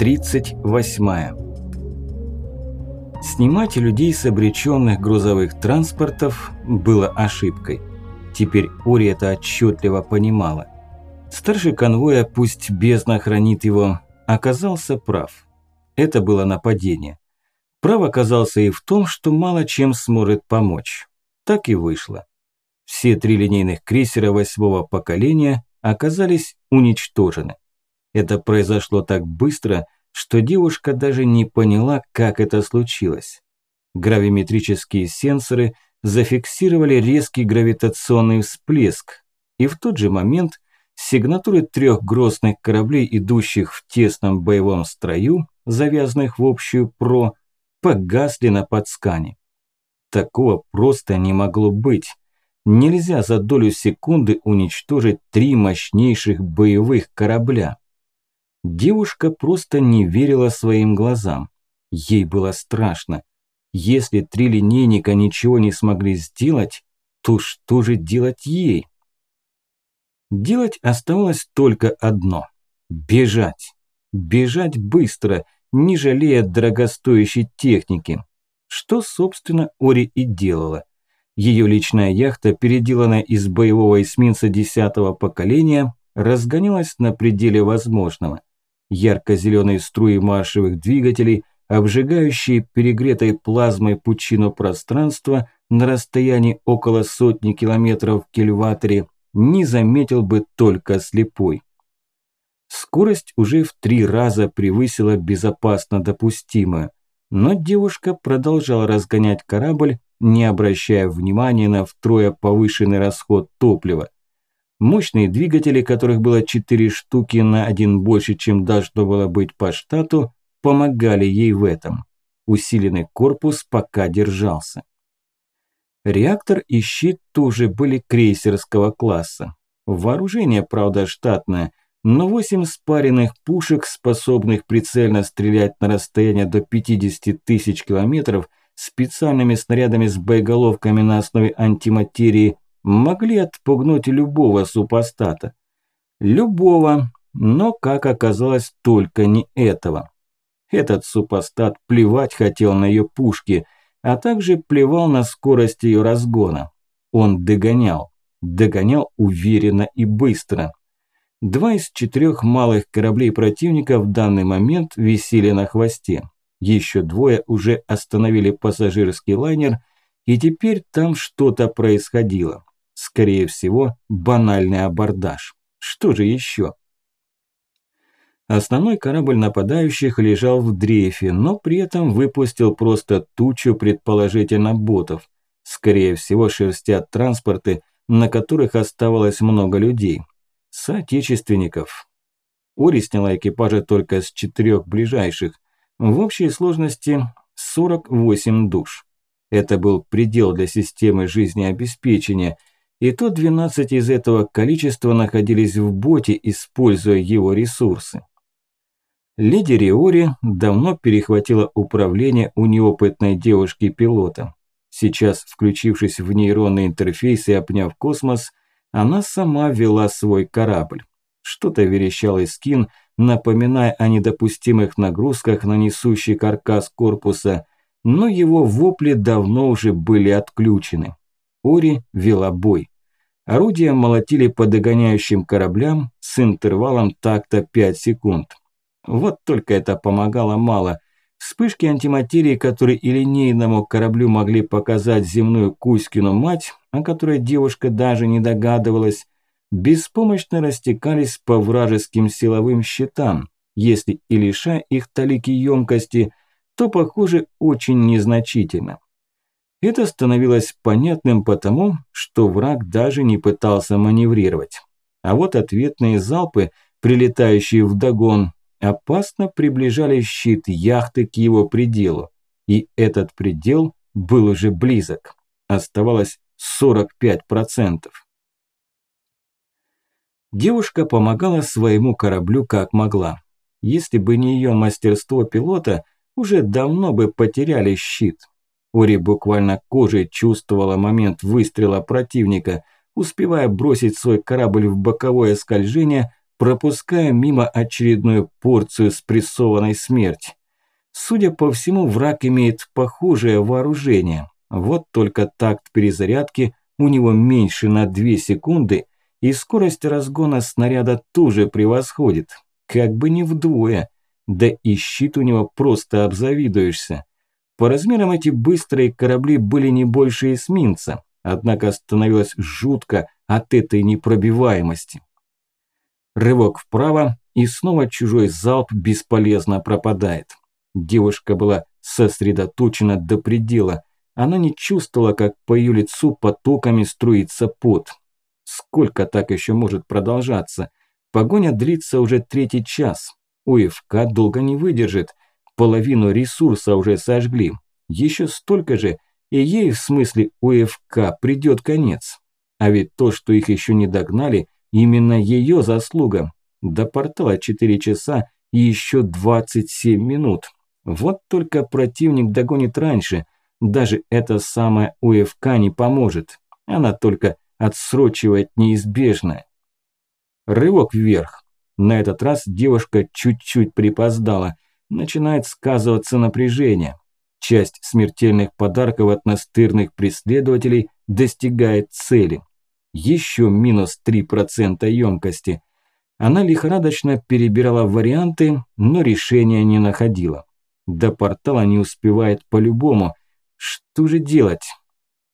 Глава 38 Снимать людей с обреченных грузовых транспортов было ошибкой. Теперь Ори это отчетливо понимала. Старший конвоя, пусть бездна хранит его, оказался прав. Это было нападение. Прав оказался и в том, что мало чем сможет помочь. Так и вышло. Все три линейных крейсера восьмого поколения оказались уничтожены. Это произошло так быстро, что девушка даже не поняла, как это случилось. Гравиметрические сенсоры зафиксировали резкий гравитационный всплеск, и в тот же момент сигнатуры трех грозных кораблей, идущих в тесном боевом строю, завязанных в общую ПРО, погасли на подскане. Такого просто не могло быть. Нельзя за долю секунды уничтожить три мощнейших боевых корабля. Девушка просто не верила своим глазам. Ей было страшно. Если три линейника ничего не смогли сделать, то что же делать ей? Делать оставалось только одно – бежать. Бежать быстро, не жалея дорогостоящей техники. Что, собственно, Ори и делала. Ее личная яхта, переделанная из боевого эсминца десятого поколения, разгонялась на пределе возможного. Ярко-зеленые струи маршевых двигателей, обжигающие перегретой плазмой пучину пространства на расстоянии около сотни километров в кильваторе, не заметил бы только слепой. Скорость уже в три раза превысила безопасно допустимую, но девушка продолжала разгонять корабль, не обращая внимания на втрое повышенный расход топлива. Мощные двигатели, которых было четыре штуки на один больше, чем должно было быть по штату, помогали ей в этом. Усиленный корпус пока держался. Реактор и щит тоже были крейсерского класса. Вооружение, правда, штатное, но восемь спаренных пушек, способных прицельно стрелять на расстояние до 50 тысяч километров, специальными снарядами с боеголовками на основе антиматерии могли отпугнуть любого супостата. Любого, но, как оказалось, только не этого. Этот супостат плевать хотел на ее пушки, а также плевал на скорость ее разгона. Он догонял, догонял уверенно и быстро. Два из четырех малых кораблей противника в данный момент висели на хвосте. Еще двое уже остановили пассажирский лайнер, и теперь там что-то происходило. Скорее всего, банальный абордаж. Что же еще? Основной корабль нападающих лежал в дрейфе, но при этом выпустил просто тучу предположительно ботов. Скорее всего, шерстят транспорты, на которых оставалось много людей. Соотечественников. Ори сняла экипажи только с четырех ближайших. В общей сложности 48 душ. Это был предел для системы жизнеобеспечения – и то 12 из этого количества находились в боте, используя его ресурсы. Леди Риори давно перехватила управление у неопытной девушки-пилота. Сейчас, включившись в нейронный интерфейс и обняв космос, она сама вела свой корабль. Что-то верещал Искин, напоминая о недопустимых нагрузках на несущий каркас корпуса, но его вопли давно уже были отключены. Ори вела бой. Орудия молотили по догоняющим кораблям с интервалом такта 5 секунд. Вот только это помогало мало. Вспышки антиматерии, которые и линейному кораблю могли показать земную Кузькину мать, о которой девушка даже не догадывалась, беспомощно растекались по вражеским силовым щитам, если и лишая их талики емкости, то, похоже, очень незначительно. Это становилось понятным потому, что враг даже не пытался маневрировать. А вот ответные залпы, прилетающие в догон, опасно приближали щит яхты к его пределу. И этот предел был уже близок. Оставалось 45%. Девушка помогала своему кораблю как могла. Если бы не ее мастерство пилота, уже давно бы потеряли щит. Ори буквально кожей чувствовала момент выстрела противника, успевая бросить свой корабль в боковое скольжение, пропуская мимо очередную порцию спрессованной смерти. Судя по всему, враг имеет похожее вооружение. Вот только такт перезарядки у него меньше на 2 секунды, и скорость разгона снаряда тоже превосходит. Как бы не вдвое. Да и щит у него просто обзавидуешься. По размерам эти быстрые корабли были не больше эсминца, однако становилось жутко от этой непробиваемости. Рывок вправо, и снова чужой залп бесполезно пропадает. Девушка была сосредоточена до предела. Она не чувствовала, как по ее лицу потоками струится пот. Сколько так еще может продолжаться? Погоня длится уже третий час. УФК долго не выдержит. Половину ресурса уже сожгли. Еще столько же, и ей, в смысле УФК, придет конец. А ведь то, что их еще не догнали, именно ее заслуга. До портала 4 часа и еще 27 минут. Вот только противник догонит раньше. Даже эта самая УФК не поможет. Она только отсрочивает неизбежное. Рывок вверх. На этот раз девушка чуть-чуть припоздала. Начинает сказываться напряжение. Часть смертельных подарков от настырных преследователей достигает цели. Еще минус 3% емкости. Она лихорадочно перебирала варианты, но решения не находила. До портала не успевает по-любому. Что же делать?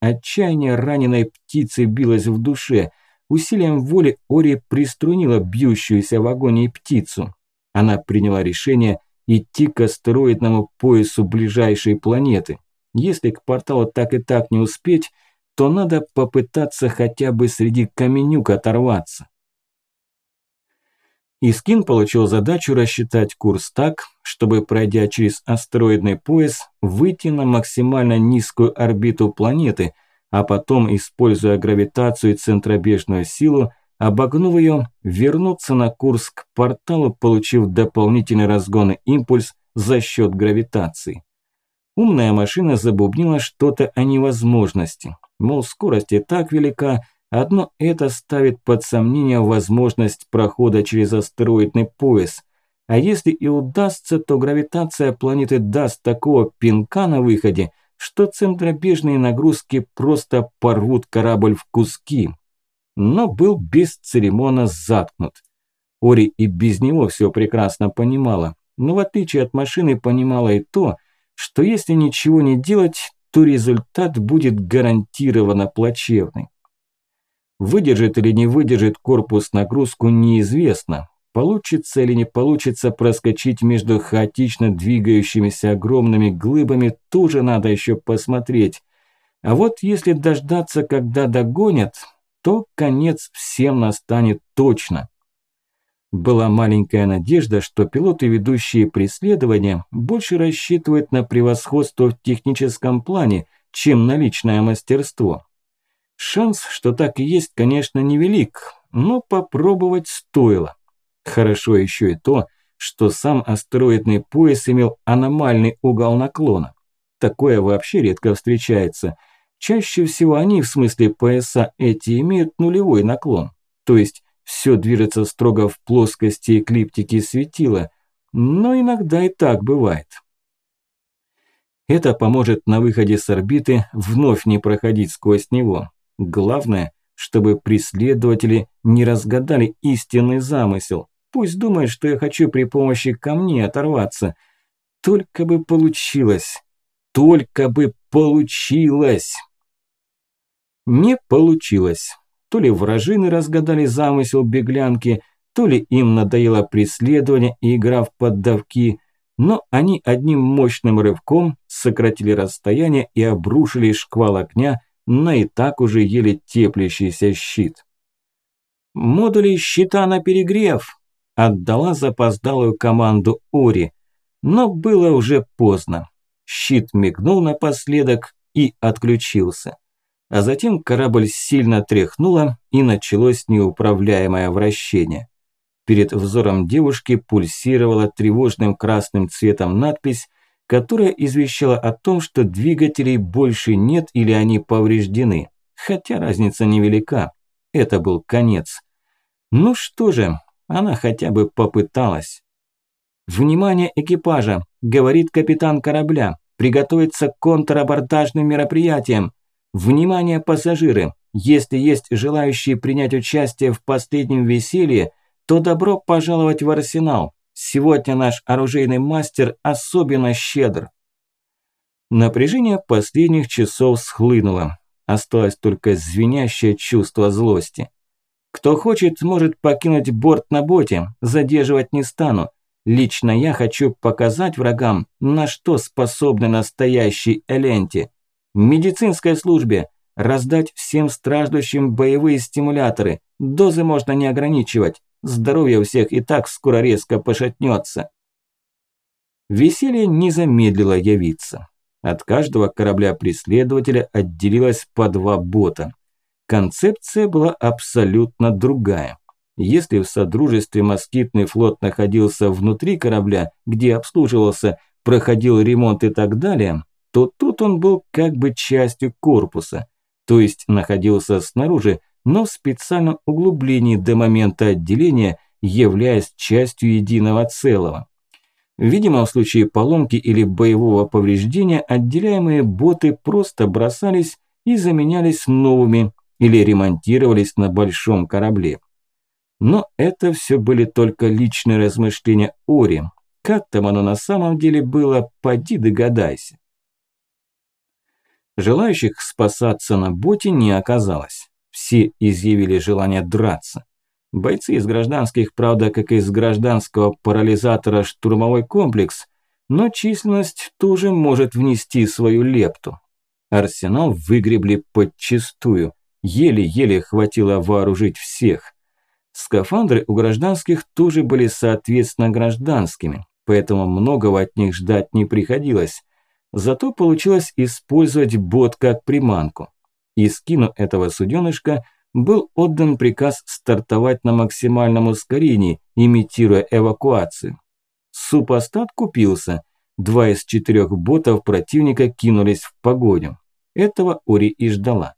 Отчаяние раненой птицы билось в душе. Усилием воли Ори приструнила бьющуюся в агонии птицу. Она приняла решение идти к астероидному поясу ближайшей планеты. Если к порталу так и так не успеть, то надо попытаться хотя бы среди каменюк оторваться. Искин получил задачу рассчитать курс так, чтобы, пройдя через астероидный пояс, выйти на максимально низкую орбиту планеты, а потом, используя гравитацию и центробежную силу, обогнув ее, вернуться на курс к порталу, получив дополнительный разгон и импульс за счет гравитации. Умная машина забубнила что-то о невозможности. Мол, скорость и так велика, одно это ставит под сомнение возможность прохода через астероидный пояс. А если и удастся, то гравитация планеты даст такого пинка на выходе, что центробежные нагрузки просто порвут корабль в куски. Но был бесцеремонно заткнут. Ори и без него все прекрасно понимала, но в отличие от машины понимала и то, что если ничего не делать, то результат будет гарантированно плачевный. Выдержит или не выдержит корпус нагрузку неизвестно. Получится или не получится проскочить между хаотично двигающимися огромными глыбами, тоже надо еще посмотреть. А вот если дождаться, когда догонят, то конец всем настанет точно. Была маленькая надежда, что пилоты, ведущие преследования, больше рассчитывают на превосходство в техническом плане, чем на личное мастерство. Шанс, что так и есть, конечно, невелик, но попробовать стоило. Хорошо еще и то, что сам астероидный пояс имел аномальный угол наклона. Такое вообще редко встречается. Чаще всего они, в смысле пояса эти, имеют нулевой наклон. То есть все движется строго в плоскости эклиптики светила, но иногда и так бывает. Это поможет на выходе с орбиты вновь не проходить сквозь него. Главное, чтобы преследователи не разгадали истинный замысел. Пусть думают, что я хочу при помощи камней оторваться. Только бы получилось. Только бы получилось. Не получилось. То ли вражины разгадали замысел беглянки, то ли им надоело преследование и игра в поддавки, но они одним мощным рывком сократили расстояние и обрушили шквал огня на и так уже еле теплящийся щит. «Модули щита на перегрев!» – отдала запоздалую команду Ори, но было уже поздно. Щит мигнул напоследок и отключился а затем корабль сильно тряхнуло и началось неуправляемое вращение. Перед взором девушки пульсировала тревожным красным цветом надпись, которая извещала о том, что двигателей больше нет или они повреждены. Хотя разница невелика. Это был конец. Ну что же, она хотя бы попыталась. «Внимание экипажа!» – говорит капитан корабля. «Приготовиться к контрабордажным мероприятиям. Внимание, пассажиры! Если есть желающие принять участие в последнем веселье, то добро пожаловать в арсенал. Сегодня наш оружейный мастер особенно щедр». Напряжение последних часов схлынуло. Осталось только звенящее чувство злости. Кто хочет, может покинуть борт на боте, задерживать не стану. Лично я хочу показать врагам, на что способны настоящие эленти. Медицинской службе раздать всем страждущим боевые стимуляторы. Дозы можно не ограничивать. Здоровье у всех и так скоро резко пошатнется. Веселье не замедлило явиться. От каждого корабля-преследователя отделилось по два бота. Концепция была абсолютно другая. Если в Содружестве москитный флот находился внутри корабля, где обслуживался, проходил ремонт и так далее, то тут он был как бы частью корпуса, то есть находился снаружи, но в специальном углублении до момента отделения, являясь частью единого целого. Видимо, в случае поломки или боевого повреждения отделяемые боты просто бросались и заменялись новыми или ремонтировались на большом корабле. Но это все были только личные размышления Ори. Как там оно на самом деле было, поди догадайся. Желающих спасаться на боте не оказалось. Все изъявили желание драться. Бойцы из гражданских, правда, как из гражданского парализатора штурмовой комплекс, но численность тоже может внести свою лепту. Арсенал выгребли подчистую. Еле-еле хватило вооружить всех. Скафандры у гражданских тоже были соответственно гражданскими, поэтому многого от них ждать не приходилось. Зато получилось использовать бот как приманку. И скину этого суденышка был отдан приказ стартовать на максимальном ускорении, имитируя эвакуацию. Супостат купился. Два из четырех ботов противника кинулись в погоню. Этого Ори и ждала.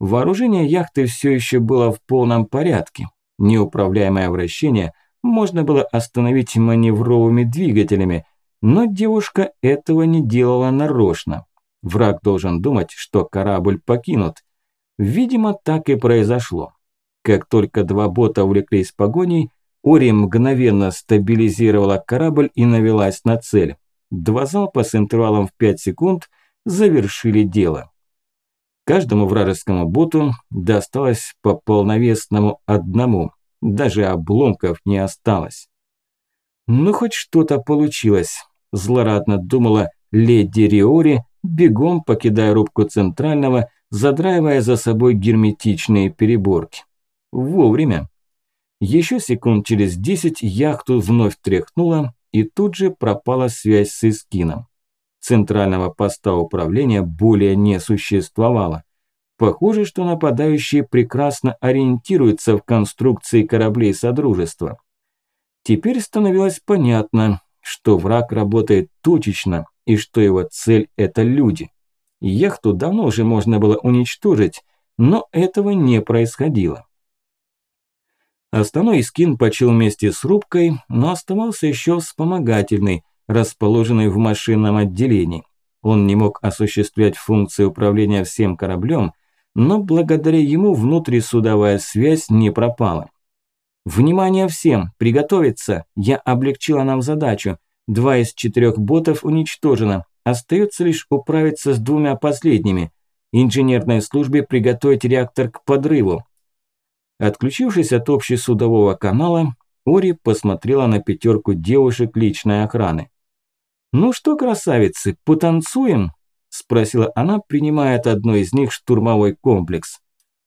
Вооружение яхты все еще было в полном порядке. Неуправляемое вращение можно было остановить маневровыми двигателями, но девушка этого не делала нарочно. Враг должен думать, что корабль покинут. Видимо, так и произошло. Как только два бота увлеклись погоней, Ори мгновенно стабилизировала корабль и навелась на цель. Два залпа с интервалом в 5 секунд завершили дело. Каждому вражескому боту досталось по полновесному одному, даже обломков не осталось. Ну, хоть что-то получилось, злорадно думала леди Риори, бегом покидая рубку центрального, задраивая за собой герметичные переборки. Вовремя. Еще секунд через десять яхту вновь тряхнула, и тут же пропала связь с Искином. Центрального поста управления более не существовало. Похоже, что нападающие прекрасно ориентируются в конструкции кораблей Содружества. Теперь становилось понятно, что враг работает точечно и что его цель – это люди. Яхту давно уже можно было уничтожить, но этого не происходило. Основной скин почил вместе с рубкой, но оставался еще вспомогательный, расположенный в машинном отделении. Он не мог осуществлять функции управления всем кораблем, но благодаря ему внутрисудовая связь не пропала. «Внимание всем! Приготовиться! Я облегчила нам задачу. Два из четырех ботов уничтожено. Остается лишь управиться с двумя последними. Инженерной службе приготовить реактор к подрыву. Отключившись от общесудового канала, Ори посмотрела на пятерку девушек личной охраны. «Ну что, красавицы, потанцуем?» – спросила она, принимая от одной из них штурмовой комплекс.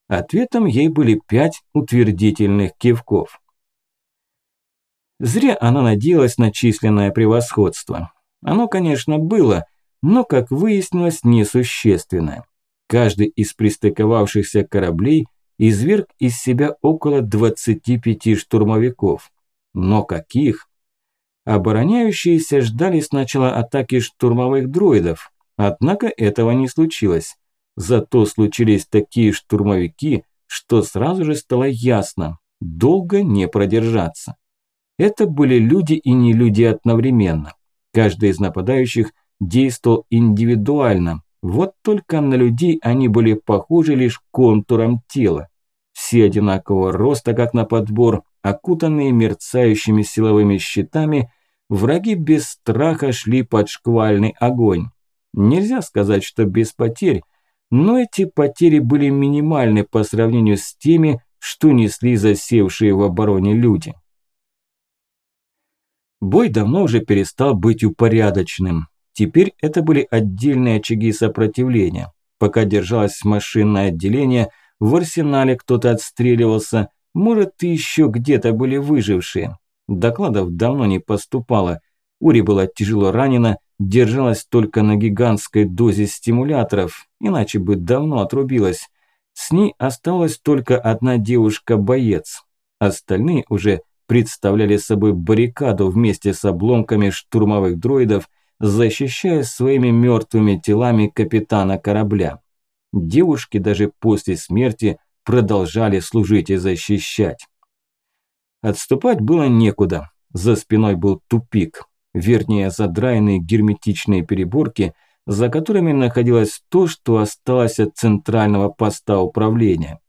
Ответом ей были пять утвердительных кивков. Зря она надеялась на численное превосходство. Оно, конечно, было, но, как выяснилось, несущественное. Каждый из пристыковавшихся кораблей изверг из себя около 25 штурмовиков. Но каких? Обороняющиеся ждали сначала атаки штурмовых дроидов, однако этого не случилось. Зато случились такие штурмовики, что сразу же стало ясно – долго не продержаться. Это были люди и не люди одновременно. Каждый из нападающих действовал индивидуально, вот только на людей они были похожи лишь контуром тела. Все одинакового роста, как на подбор, окутанные мерцающими силовыми щитами, враги без страха шли под шквальный огонь. Нельзя сказать, что без потерь, но эти потери были минимальны по сравнению с теми, что несли засевшие в обороне люди. Бой давно уже перестал быть упорядоченным. Теперь это были отдельные очаги сопротивления. Пока держалось машинное отделение, в арсенале кто-то отстреливался, может еще где-то были выжившие. Докладов давно не поступало. Ури была тяжело ранена, держалась только на гигантской дозе стимуляторов, иначе бы давно отрубилась. С ней осталась только одна девушка-боец. Остальные уже представляли собой баррикаду вместе с обломками штурмовых дроидов, защищая своими мертвыми телами капитана корабля. Девушки даже после смерти продолжали служить и защищать. Отступать было некуда. За спиной был тупик, вернее задраенные герметичные переборки, за которыми находилось то, что осталось от центрального поста управления.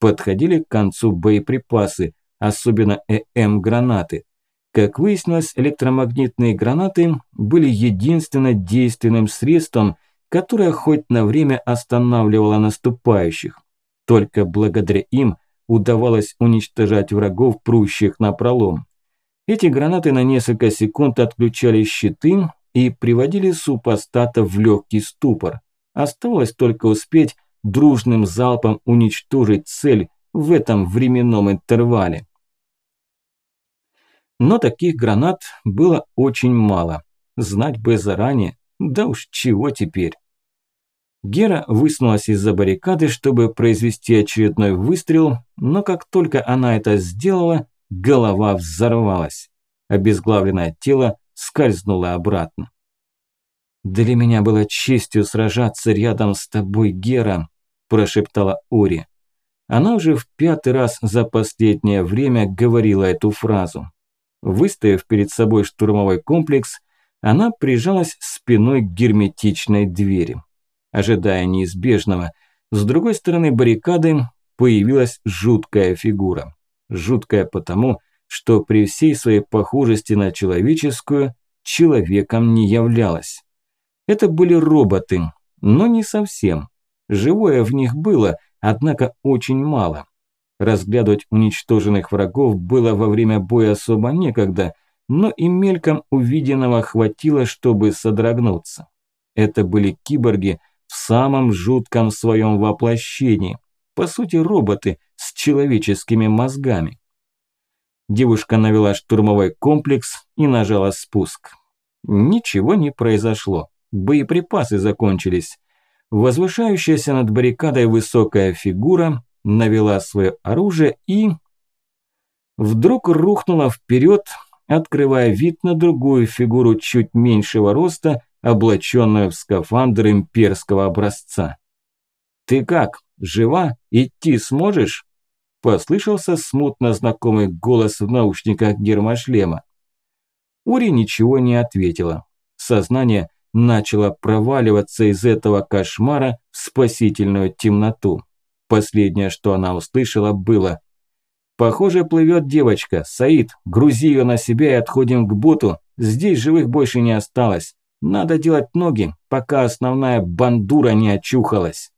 Подходили к концу боеприпасы, особенно ЭМ-гранаты. Как выяснилось, электромагнитные гранаты были единственно действенным средством, которое хоть на время останавливало наступающих. Только благодаря им удавалось уничтожать врагов, прущих на пролом. Эти гранаты на несколько секунд отключали щиты и приводили супостата в легкий ступор. Оставалось только успеть дружным залпом уничтожить цель в этом временном интервале. Но таких гранат было очень мало. Знать бы заранее, да уж чего теперь. Гера высунулась из-за баррикады, чтобы произвести очередной выстрел, но как только она это сделала, голова взорвалась. Обезглавленное тело скользнуло обратно. «Для меня было честью сражаться рядом с тобой, Гера», – прошептала Ори. Она уже в пятый раз за последнее время говорила эту фразу. Выставив перед собой штурмовой комплекс, она прижалась спиной к герметичной двери ожидая неизбежного. С другой стороны баррикады появилась жуткая фигура. Жуткая потому, что при всей своей похожести на человеческую, человеком не являлась. Это были роботы, но не совсем. Живое в них было, однако очень мало. Разглядывать уничтоженных врагов было во время боя особо некогда, но и мельком увиденного хватило, чтобы содрогнуться. Это были киборги – в самом жутком своем воплощении. По сути, роботы с человеческими мозгами. Девушка навела штурмовой комплекс и нажала спуск. Ничего не произошло. Боеприпасы закончились. Возвышающаяся над баррикадой высокая фигура навела свое оружие и... Вдруг рухнула вперед, открывая вид на другую фигуру чуть меньшего роста облаченную в скафандр имперского образца. «Ты как, жива? Идти сможешь?» Послышался смутно знакомый голос в наушниках гермошлема. Ури ничего не ответила. Сознание начало проваливаться из этого кошмара в спасительную темноту. Последнее, что она услышала, было «Похоже, плывет девочка. Саид, грузи ее на себя и отходим к боту. Здесь живых больше не осталось. Надо делать ноги, пока основная бандура не очухалась.